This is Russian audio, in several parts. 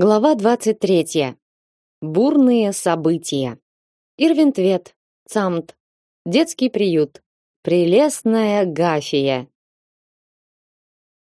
Глава 23. Бурные события. Ирвинтвет, Цамт, детский приют, прелестная Гафия.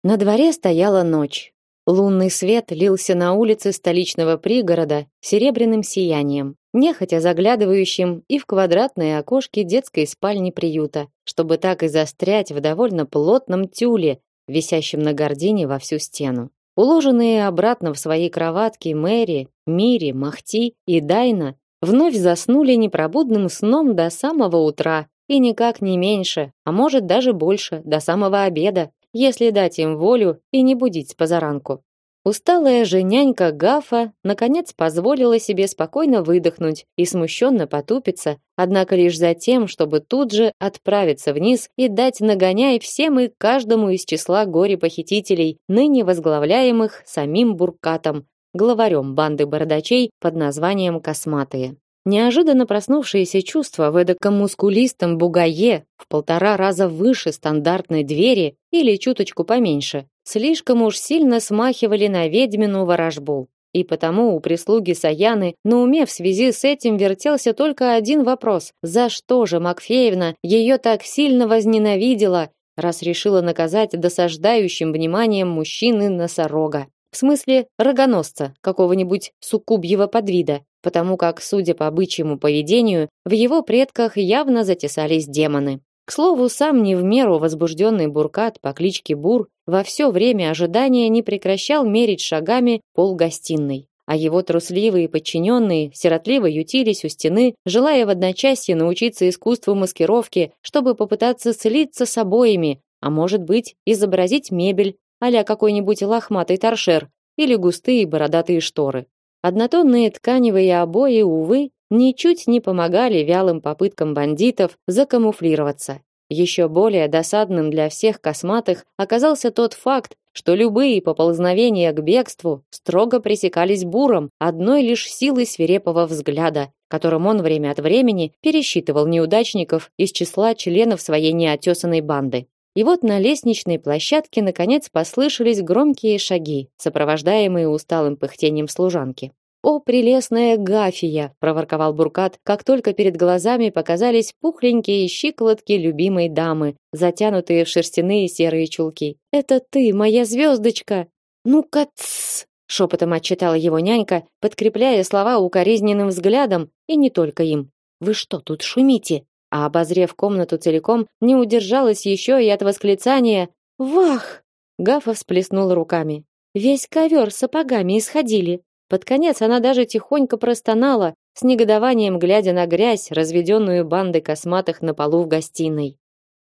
На дворе стояла ночь. Лунный свет лился на улицы столичного пригорода серебряным сиянием, нехотя заглядывающим и в квадратные окошки детской спальни приюта, чтобы так и застрять в довольно плотном тюле, висящем на гордине во всю стену. Уложенные обратно в свои кроватки Мэри, Мири, Махти и Дайна вновь заснули непробудным сном до самого утра, и никак не меньше, а может даже больше, до самого обеда, если дать им волю и не будить позаранку. Усталая же нянька Гафа наконец позволила себе спокойно выдохнуть и смущенно потупиться, однако лишь за тем, чтобы тут же отправиться вниз и дать нагоняй всем и каждому из числа горе-похитителей, ныне возглавляемых самим Буркатом, главарем банды бородачей под названием Косматые. Неожиданно проснувшиеся чувства в эдаком мускулистом бугае в полтора раза выше стандартной двери или чуточку поменьше, слишком уж сильно смахивали на ведьмину ворожбу. И потому у прислуги Саяны на уме в связи с этим вертелся только один вопрос: за что же Макфеевна ее так сильно возненавидела, раз решила наказать досаждающим вниманием мужчины носорога? В смысле рогоносца какого-нибудь суккубьего подвида, потому как, судя по бычьему поведению, в его предках явно затесались демоны. К слову, сам не в меру возбужденный Буркат по кличке Бур во все время ожидания не прекращал мерить шагами пол гостиной, а его трусливые подчиненные сиротливо ютились у стены, желая в одночасье научиться искусству маскировки, чтобы попытаться слиться с обоями, а может быть, изобразить мебель, а какой-нибудь лохматый торшер или густые бородатые шторы. Однотонные тканевые обои, увы, ничуть не помогали вялым попыткам бандитов закамуфлироваться. Еще более досадным для всех косматых оказался тот факт, что любые поползновения к бегству строго пресекались буром одной лишь силой свирепого взгляда, которым он время от времени пересчитывал неудачников из числа членов своей неотесанной банды. И вот на лестничной площадке наконец послышались громкие шаги, сопровождаемые усталым пыхтением служанки. «О, прелестная Гафия!» – проворковал Буркат, как только перед глазами показались пухленькие щиколотки любимой дамы, затянутые в шерстяные серые чулки. «Это ты, моя звездочка!» «Ну-ка, тссс!» – шепотом отчитала его нянька, подкрепляя слова укоризненным взглядом, и не только им. «Вы что тут шумите?» А обозрев комнату целиком, не удержалась еще и от восклицания «Вах!» Гафа всплеснула руками. «Весь ковер сапогами исходили. Под конец она даже тихонько простонала, с негодованием глядя на грязь, разведенную бандой косматых на полу в гостиной.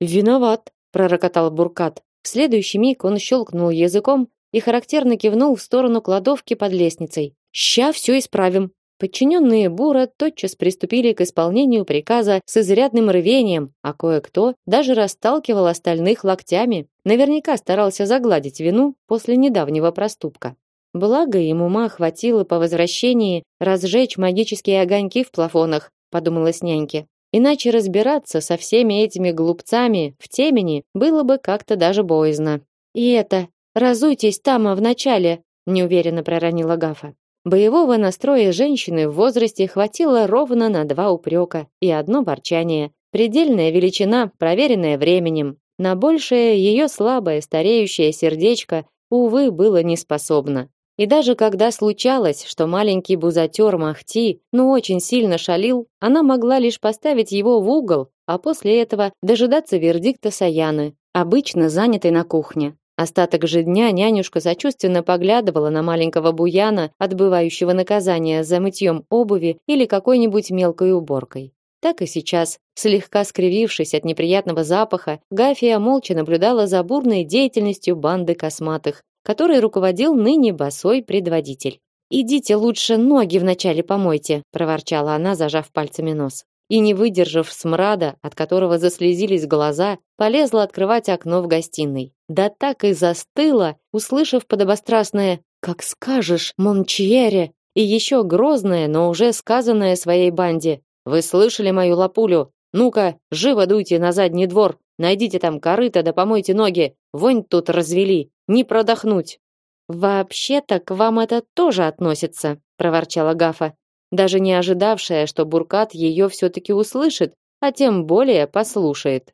«Виноват», — пророкотал Буркат. В следующий миг он щелкнул языком и характерно кивнул в сторону кладовки под лестницей. «Ща все исправим». Подчиненные Бура тотчас приступили к исполнению приказа с изрядным рвением, а кое-кто даже расталкивал остальных локтями. Наверняка старался загладить вину после недавнего проступка. Благо им ума хватило по возвращении разжечь магические огоньки в плафонах, подумалось няньке. Иначе разбираться со всеми этими глупцами в темени было бы как-то даже боязно. И это, разуйтесь там в начале, неуверенно проронила Гафа. Боевого настроя женщины в возрасте хватило ровно на два упрека и одно ворчание. Предельная величина, проверенная временем. На большее ее слабое стареющее сердечко, увы, было не способно. И даже когда случалось, что маленький бузатер Махти, ну очень сильно шалил, она могла лишь поставить его в угол, а после этого дожидаться вердикта Саяны, обычно занятой на кухне. Остаток же дня нянюшка сочувственно поглядывала на маленького буяна, отбывающего наказание за мытьем обуви или какой-нибудь мелкой уборкой. Так и сейчас, слегка скривившись от неприятного запаха, Гафия молча наблюдала за бурной деятельностью банды косматых, которой руководил ныне босой предводитель. «Идите лучше ноги вначале помойте», – проворчала она, зажав пальцами нос. И, не выдержав смрада, от которого заслезились глаза, полезла открывать окно в гостиной. Да так и застыла, услышав подобострастное «Как скажешь, Мончьере!» и еще грозное, но уже сказанное своей банде «Вы слышали мою лапулю? Ну-ка, живо дуйте на задний двор, найдите там корыто да помойте ноги, вонь тут развели, не продохнуть. Вообще-то к вам это тоже относится, проворчала Гафа, даже не ожидавшая, что Буркат ее все-таки услышит, а тем более послушает.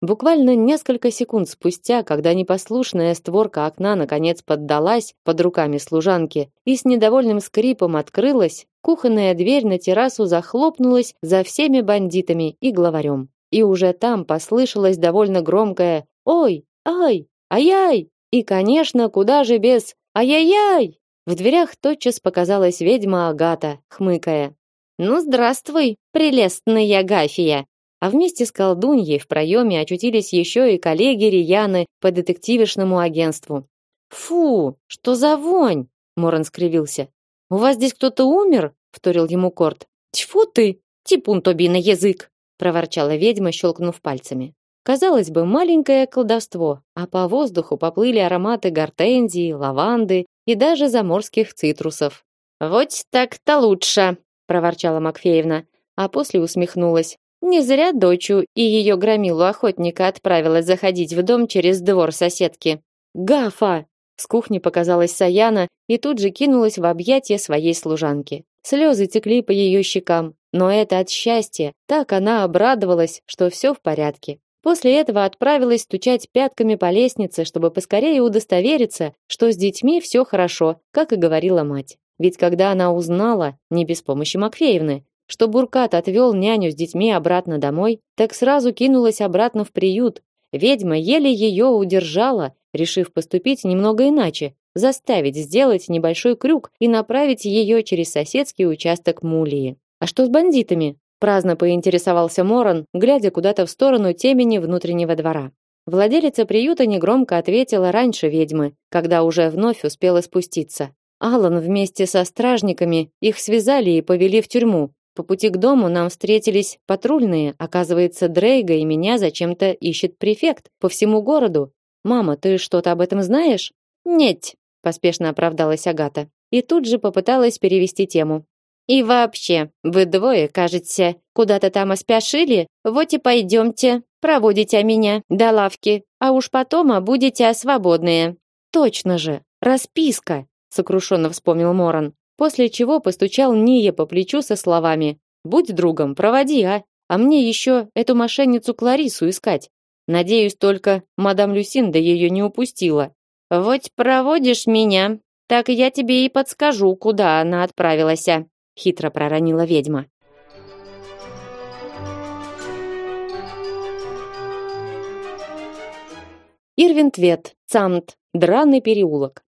Буквально несколько секунд спустя, когда непослушная створка окна наконец поддалась под руками служанки и с недовольным скрипом открылась, кухонная дверь на террасу захлопнулась за всеми бандитами и главарем. И уже там послышалось довольно громкое «Ой! Ай! Ай-яй!» И, конечно, куда же без «Ай-яй-яй!» В дверях тотчас показалась ведьма Агата, хмыкая. «Ну, здравствуй, прелестная Гафия!» А вместе с колдуньей в проеме очутились еще и коллеги Рияны по детективишному агентству. «Фу, что за вонь!» Моран скривился. «У вас здесь кто-то умер?» — вторил ему Корт. «Тьфу ты! Типун тоби на язык!» — проворчала ведьма, щелкнув пальцами. Казалось бы, маленькое колдовство, а по воздуху поплыли ароматы гортензии, лаванды и даже заморских цитрусов. «Вот так-то лучше!» — проворчала Макфеевна, а после усмехнулась. Не зря дочу и ее громилу охотника отправила заходить в дом через двор соседки. Гафа! С кухни показалась Саяна и тут же кинулась в объятия своей служанки. Слезы текли по ее щекам, но это от счастья. Так она обрадовалась, что все в порядке. После этого отправилась стучать пятками по лестнице, чтобы поскорее удостовериться, что с детьми все хорошо, как и говорила мать. Ведь когда она узнала, не без помощи Макфеевны, что Буркат отвел няню с детьми обратно домой, так сразу кинулась обратно в приют. Ведьма еле ее удержала, решив поступить немного иначе, заставить сделать небольшой крюк и направить ее через соседский участок Мулии. А что с бандитами? Праздно поинтересовался Моран, глядя куда-то в сторону темени внутреннего двора. Владелица приюта негромко ответила раньше ведьмы, когда уже вновь успела спуститься. Алан вместе со стражниками их связали и повели в тюрьму, по пути к дому нам встретились патрульные. Оказывается, Дрейга и меня зачем-то ищет префект по всему городу. Мама, ты что-то об этом знаешь? Нет, поспешно оправдалась Агата. И тут же попыталась перевести тему. И вообще, вы двое, кажется, куда-то там оспяшили? Вот и пойдемте, проводите меня до лавки, а уж потом а будете свободные. Точно же, расписка, сокрушенно вспомнил Моран после чего постучал Ния по плечу со словами «Будь другом, проводи, а, а мне еще эту мошенницу Кларису искать. Надеюсь только, мадам Люсинда ее не упустила». «Вот проводишь меня, так я тебе и подскажу, куда она отправилась», хитро проронила ведьма. Ирвинтвет, Цамт, Драный переулок.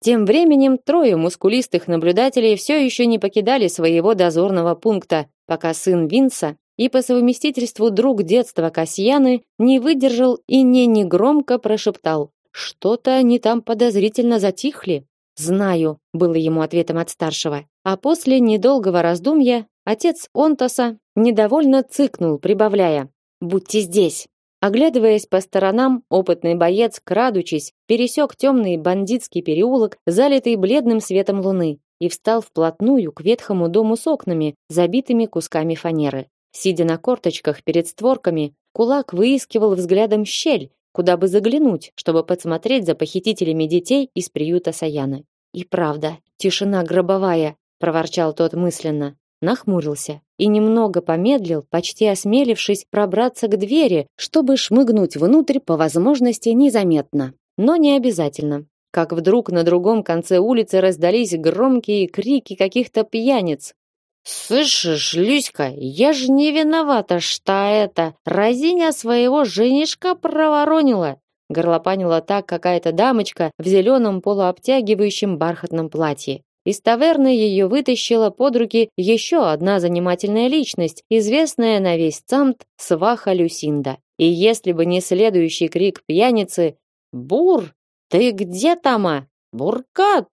Тем временем трое мускулистых наблюдателей все еще не покидали своего дозорного пункта, пока сын Винса и по совместительству друг детства Касьяны не выдержал и не негромко прошептал: "Что-то они там подозрительно затихли". "Знаю", было ему ответом от старшего. А после недолгого раздумья отец Онтоса недовольно цыкнул, прибавляя: "Будьте здесь". Оглядываясь по сторонам, опытный боец, крадучись, пересек темный бандитский переулок, залитый бледным светом луны, и встал вплотную к ветхому дому с окнами, забитыми кусками фанеры. Сидя на корточках перед створками, кулак выискивал взглядом щель, куда бы заглянуть, чтобы подсмотреть за похитителями детей из приюта Саяны. И правда, тишина гробовая, проворчал тот мысленно нахмурился и немного помедлил, почти осмелившись пробраться к двери, чтобы шмыгнуть внутрь по возможности незаметно. Но не обязательно. Как вдруг на другом конце улицы раздались громкие крики каких-то пьяниц. «Слышишь, Люська, я ж не виновата, что это, разиня своего женишка проворонила!» Горлопанила так какая-то дамочка в зеленом полуобтягивающем бархатном платье. Из таверны ее вытащила под руки еще одна занимательная личность, известная на весь Цамт сваха Люсинда. И если бы не следующий крик пьяницы «Бур! Ты где тама? Буркат!»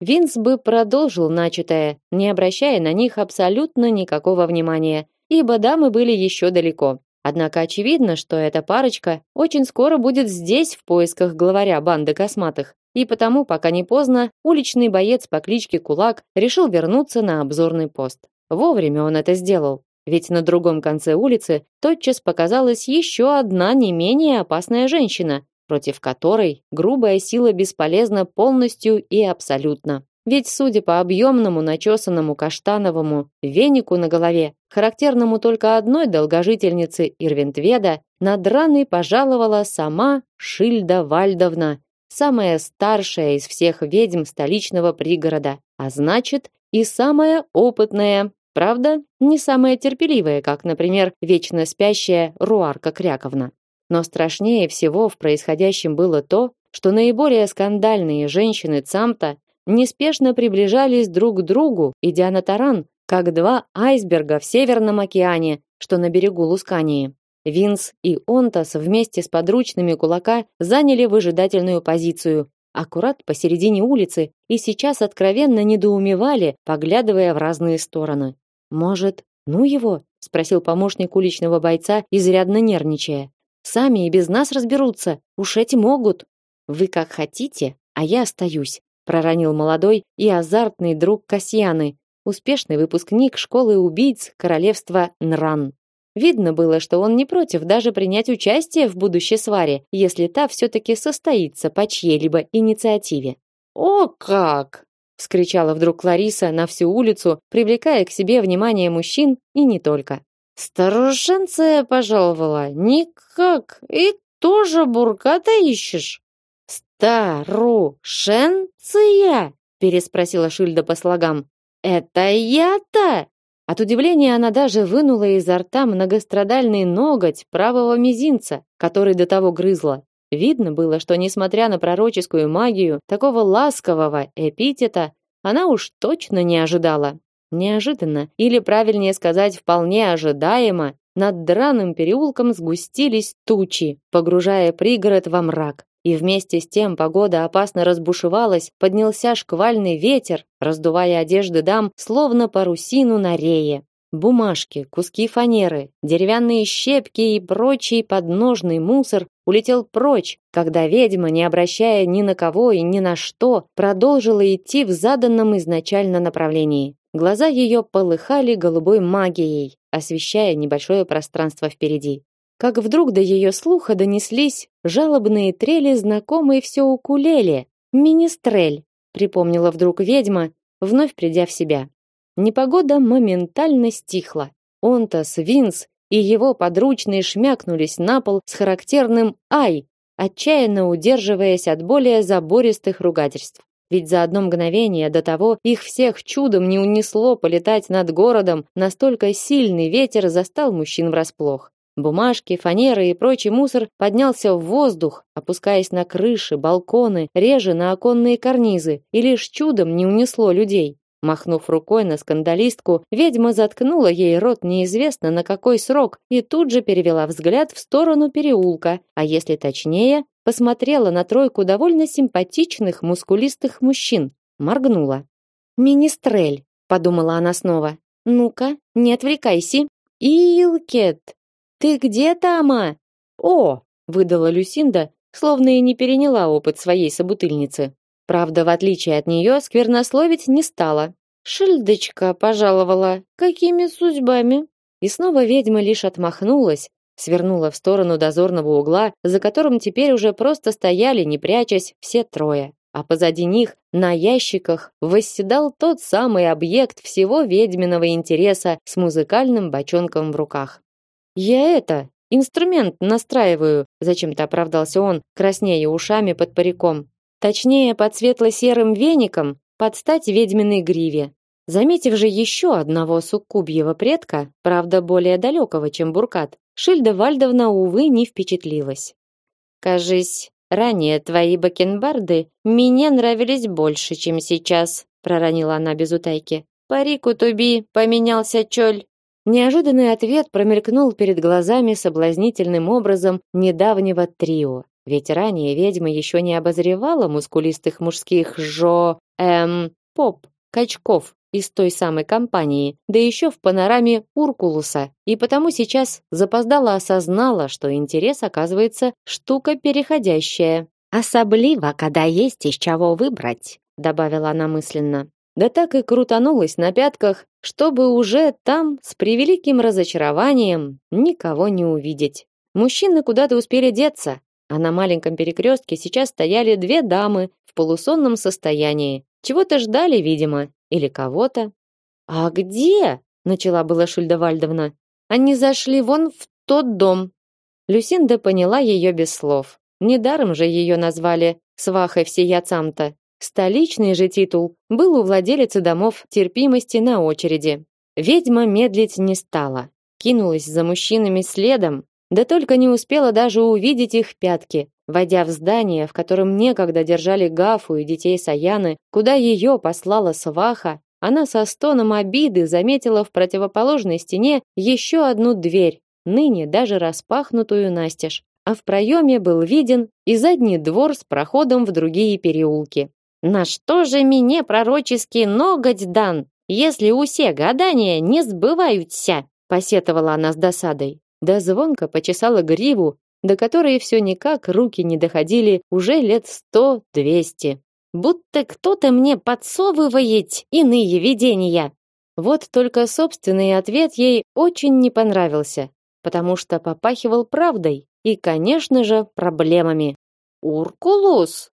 Винс бы продолжил начатое, не обращая на них абсолютно никакого внимания, ибо дамы были еще далеко. Однако очевидно, что эта парочка очень скоро будет здесь в поисках главаря банды косматых, и потому, пока не поздно, уличный боец по кличке Кулак решил вернуться на обзорный пост. Вовремя он это сделал, ведь на другом конце улицы тотчас показалась еще одна не менее опасная женщина, против которой грубая сила бесполезна полностью и абсолютно. Ведь, судя по объемному начесанному каштановому венику на голове, характерному только одной долгожительнице Ирвинтведа, над раной пожаловала сама Шильда Вальдовна, самая старшая из всех ведьм столичного пригорода, а значит, и самая опытная, правда, не самая терпеливая, как, например, вечно спящая Руарка Кряковна. Но страшнее всего в происходящем было то, что наиболее скандальные женщины Цамта неспешно приближались друг к другу, идя на таран, как два айсберга в Северном океане, что на берегу Лускании. Винс и Онтас вместе с подручными кулака заняли выжидательную позицию, аккурат посередине улицы, и сейчас откровенно недоумевали, поглядывая в разные стороны. «Может, ну его?» — спросил помощник уличного бойца, изрядно нервничая. «Сами и без нас разберутся, уж эти могут». «Вы как хотите, а я остаюсь», проронил молодой и азартный друг Касьяны, успешный выпускник школы убийц королевства Нран. Видно было, что он не против даже принять участие в будущей сваре, если та все-таки состоится по чьей-либо инициативе. «О как!» — вскричала вдруг Лариса на всю улицу, привлекая к себе внимание мужчин и не только. «Старушенция пожаловала? Никак! И тоже бурка-то ищешь?» «Старушенция?» переспросила Шильда по слогам. «Это я-то?» От удивления она даже вынула изо рта многострадальный ноготь правого мизинца, который до того грызла. Видно было, что, несмотря на пророческую магию, такого ласкового эпитета она уж точно не ожидала. Неожиданно, или правильнее сказать, вполне ожидаемо, над драным переулком сгустились тучи, погружая пригород во мрак. И вместе с тем погода опасно разбушевалась, поднялся шквальный ветер, раздувая одежды дам, словно парусину на рее. Бумажки, куски фанеры, деревянные щепки и прочий подножный мусор улетел прочь, когда ведьма, не обращая ни на кого и ни на что, продолжила идти в заданном изначально направлении. Глаза ее полыхали голубой магией, освещая небольшое пространство впереди как вдруг до ее слуха донеслись жалобные трели знакомой все укулеле. «Министрель», — припомнила вдруг ведьма, вновь придя в себя. Непогода моментально стихла. Он-то с Винс и его подручные шмякнулись на пол с характерным «ай», отчаянно удерживаясь от более забористых ругательств. Ведь за одно мгновение до того их всех чудом не унесло полетать над городом, настолько сильный ветер застал мужчин врасплох. Бумажки, фанеры и прочий мусор поднялся в воздух, опускаясь на крыши, балконы, реже на оконные карнизы, и лишь чудом не унесло людей. Махнув рукой на скандалистку, ведьма заткнула ей рот неизвестно на какой срок и тут же перевела взгляд в сторону переулка, а если точнее, посмотрела на тройку довольно симпатичных мускулистых мужчин, моргнула. «Министрель», — подумала она снова. «Ну-ка, не отвлекайся». «Илкет», ты где, Тама? О, выдала Люсинда, словно и не переняла опыт своей собутыльницы. Правда, в отличие от нее, сквернословить не стала. Шильдочка пожаловала. Какими судьбами? И снова ведьма лишь отмахнулась, свернула в сторону дозорного угла, за которым теперь уже просто стояли, не прячась, все трое. А позади них, на ящиках, восседал тот самый объект всего ведьминого интереса с музыкальным бочонком в руках. Я это, инструмент настраиваю, зачем-то оправдался он, краснея ушами под париком. Точнее, под светло-серым веником, под стать ведьминой гриве. Заметив же еще одного суккубьего предка, правда более далекого, чем Буркат, Шильда Вальдовна, увы, не впечатлилась. «Кажись, ранее твои бакенбарды мне нравились больше, чем сейчас», проронила она без утайки. «Парик у Туби поменялся чоль, Неожиданный ответ промелькнул перед глазами соблазнительным образом недавнего трио. Ведь ранее ведьма еще не обозревала мускулистых мужских жо... эм... поп, качков из той самой компании, да еще в панораме Уркулуса, и потому сейчас запоздала осознала, что интерес оказывается штука переходящая. «Особливо, когда есть из чего выбрать», добавила она мысленно да так и крутанулась на пятках, чтобы уже там с превеликим разочарованием никого не увидеть. Мужчины куда-то успели деться, А на маленьком перекрестке сейчас стояли две дамы в полусонном состоянии. Чего-то ждали, видимо, или кого-то. А где? начала была Шульда Вальдовна. Они зашли вон в тот дом. Люсинда поняла ее без слов. Недаром же ее назвали свахой всея цамта. Столичный же титул был у владелицы домов терпимости на очереди. Ведьма медлить не стала. Кинулась за мужчинами следом, да только не успела даже увидеть их пятки. Войдя в здание, в котором некогда держали Гафу и детей Саяны, куда ее послала сваха, она со стоном обиды заметила в противоположной стене еще одну дверь, ныне даже распахнутую настежь, а в проеме был виден и задний двор с проходом в другие переулки. «На что же мне пророческий ноготь дан, если усе гадания не сбываются?» посетовала она с досадой. Да звонко почесала гриву, до которой все никак руки не доходили уже лет сто-двести будто кто-то мне подсовывает иные видения. Вот только собственный ответ ей очень не понравился, потому что попахивал правдой и, конечно же, проблемами. Уркулус,